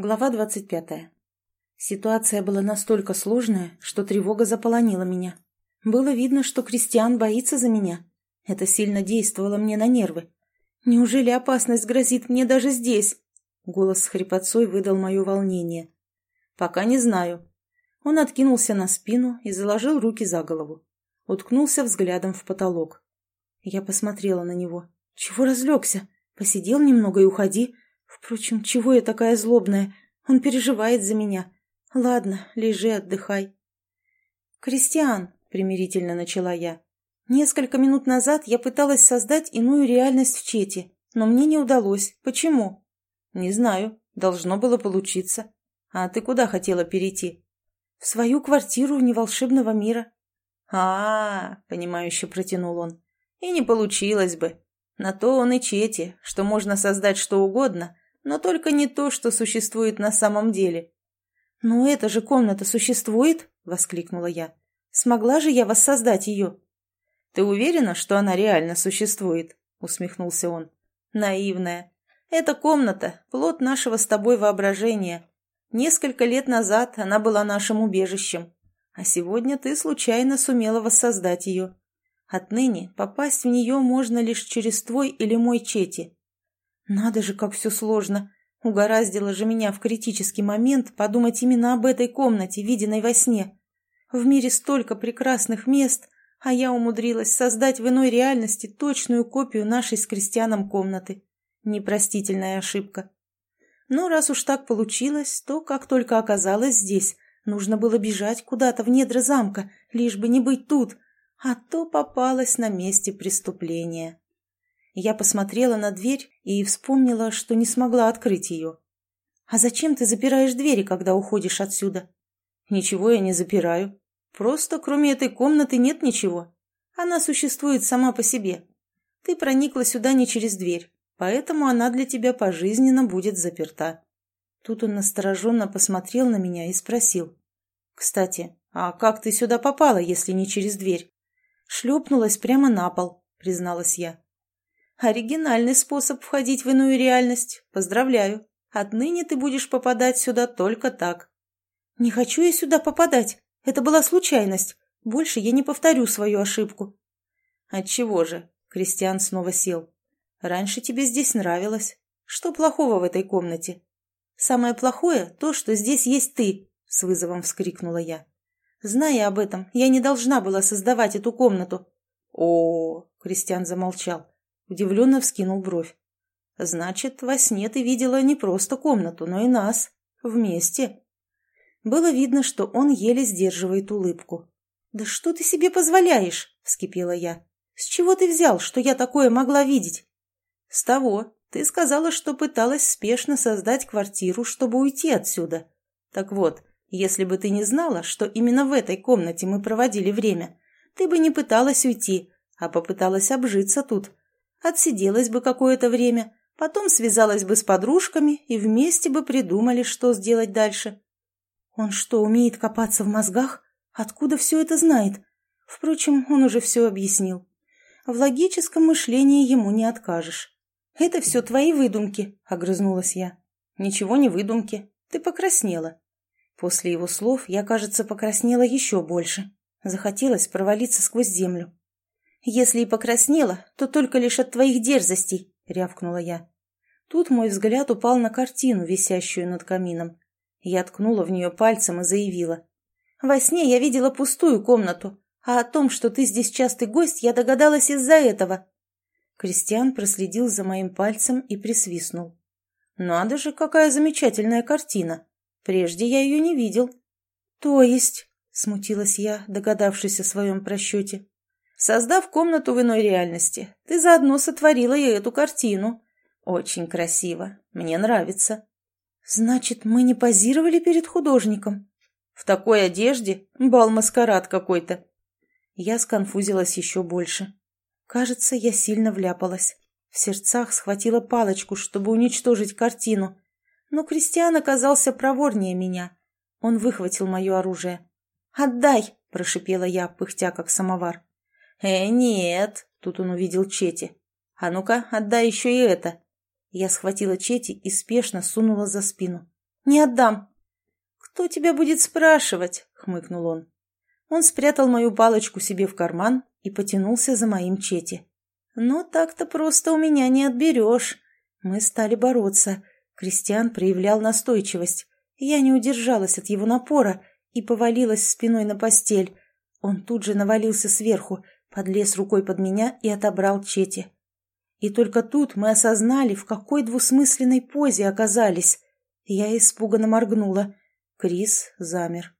Глава двадцать пятая. Ситуация была настолько сложная, что тревога заполонила меня. Было видно, что Кристиан боится за меня. Это сильно действовало мне на нервы. Неужели опасность грозит мне даже здесь? Голос с хрипотцой выдал мое волнение. Пока не знаю. Он откинулся на спину и заложил руки за голову. Уткнулся взглядом в потолок. Я посмотрела на него. Чего разлегся? Посидел немного и уходи. Впрочем, чего я такая злобная? Он переживает за меня. Ладно, лежи, отдыхай. «Кристиан», — примирительно начала я, — «несколько минут назад я пыталась создать иную реальность в чете, но мне не удалось. Почему?» «Не знаю. Должно было получиться. А ты куда хотела перейти?» «В свою квартиру вне волшебного мира». «А-а-а», — понимающе протянул он, — «и не получилось бы. На то он и Чети, что можно создать что угодно, но только не то, что существует на самом деле. «Но эта же комната существует?» — воскликнула я. «Смогла же я воссоздать ее?» «Ты уверена, что она реально существует?» — усмехнулся он. «Наивная. Эта комната — плод нашего с тобой воображения. Несколько лет назад она была нашим убежищем, а сегодня ты случайно сумела воссоздать ее. Отныне попасть в нее можно лишь через твой или мой чети. Надо же, как все сложно. Угораздило же меня в критический момент подумать именно об этой комнате, виденной во сне. В мире столько прекрасных мест, а я умудрилась создать в иной реальности точную копию нашей с крестьяном комнаты. Непростительная ошибка. Но раз уж так получилось, то, как только оказалась здесь, нужно было бежать куда-то в недра замка, лишь бы не быть тут — а то попалась на месте преступления. Я посмотрела на дверь и вспомнила, что не смогла открыть ее. «А зачем ты запираешь двери, когда уходишь отсюда?» «Ничего я не запираю. Просто кроме этой комнаты нет ничего. Она существует сама по себе. Ты проникла сюда не через дверь, поэтому она для тебя пожизненно будет заперта». Тут он настороженно посмотрел на меня и спросил. «Кстати, а как ты сюда попала, если не через дверь?» Шлепнулась прямо на пол, призналась я. Оригинальный способ входить в иную реальность. Поздравляю. Отныне ты будешь попадать сюда только так. Не хочу я сюда попадать. Это была случайность. Больше я не повторю свою ошибку. Отчего же? Кристиан снова сел. Раньше тебе здесь нравилось. Что плохого в этой комнате? Самое плохое — то, что здесь есть ты, — с вызовом вскрикнула я. Зная об этом, я не должна была создавать эту комнату. О, Кристиан замолчал, удивленно вскинул бровь. Значит, во сне ты видела не просто комнату, но и нас. Вместе. Было видно, что он еле сдерживает улыбку. «Да что ты себе позволяешь?» — вскипела я. «С чего ты взял, что я такое могла видеть?» «С того. Ты сказала, что пыталась спешно создать квартиру, чтобы уйти отсюда. Так вот, если бы ты не знала, что именно в этой комнате мы проводили время, ты бы не пыталась уйти, а попыталась обжиться тут. Отсиделась бы какое-то время, потом связалась бы с подружками и вместе бы придумали, что сделать дальше. Он что, умеет копаться в мозгах? Откуда все это знает? Впрочем, он уже все объяснил. В логическом мышлении ему не откажешь. «Это все твои выдумки», — огрызнулась я. «Ничего не выдумки. Ты покраснела. После его слов я, кажется, покраснела еще больше. Захотелось провалиться сквозь землю. «Если и покраснела, то только лишь от твоих дерзостей», — рявкнула я. Тут мой взгляд упал на картину, висящую над камином. Я ткнула в нее пальцем и заявила. «Во сне я видела пустую комнату, а о том, что ты здесь частый гость, я догадалась из-за этого». Кристиан проследил за моим пальцем и присвистнул. «Надо же, какая замечательная картина! Прежде я ее не видел. То есть, смутилась я, догадавшись о своем просчете. Создав комнату в иной реальности, ты заодно сотворила и эту картину. Очень красиво. Мне нравится. Значит, мы не позировали перед художником? В такой одежде? Бал-маскарад какой-то. Я сконфузилась еще больше. Кажется, я сильно вляпалась. В сердцах схватила палочку, чтобы уничтожить картину, но Кристиан оказался проворнее меня. Он выхватил мое оружие. «Отдай!» – прошипела я, пыхтя как самовар. «Э, нет!» – тут он увидел Чети. «А ну-ка, отдай еще и это!» Я схватила Чети и спешно сунула за спину. Не отдам». «Кто тебя будет спрашивать?» — хмыкнул он. Он спрятал мою палочку себе в карман и потянулся за моим Чети. «Но так-то просто у меня не отберешь». Мы стали бороться. Кристиан проявлял настойчивость. Я не удержалась от его напора и повалилась спиной на постель. Он тут же навалился сверху, подлез рукой под меня и отобрал Чети. И только тут мы осознали, в какой двусмысленной позе оказались. Я испуганно моргнула. Крис замер.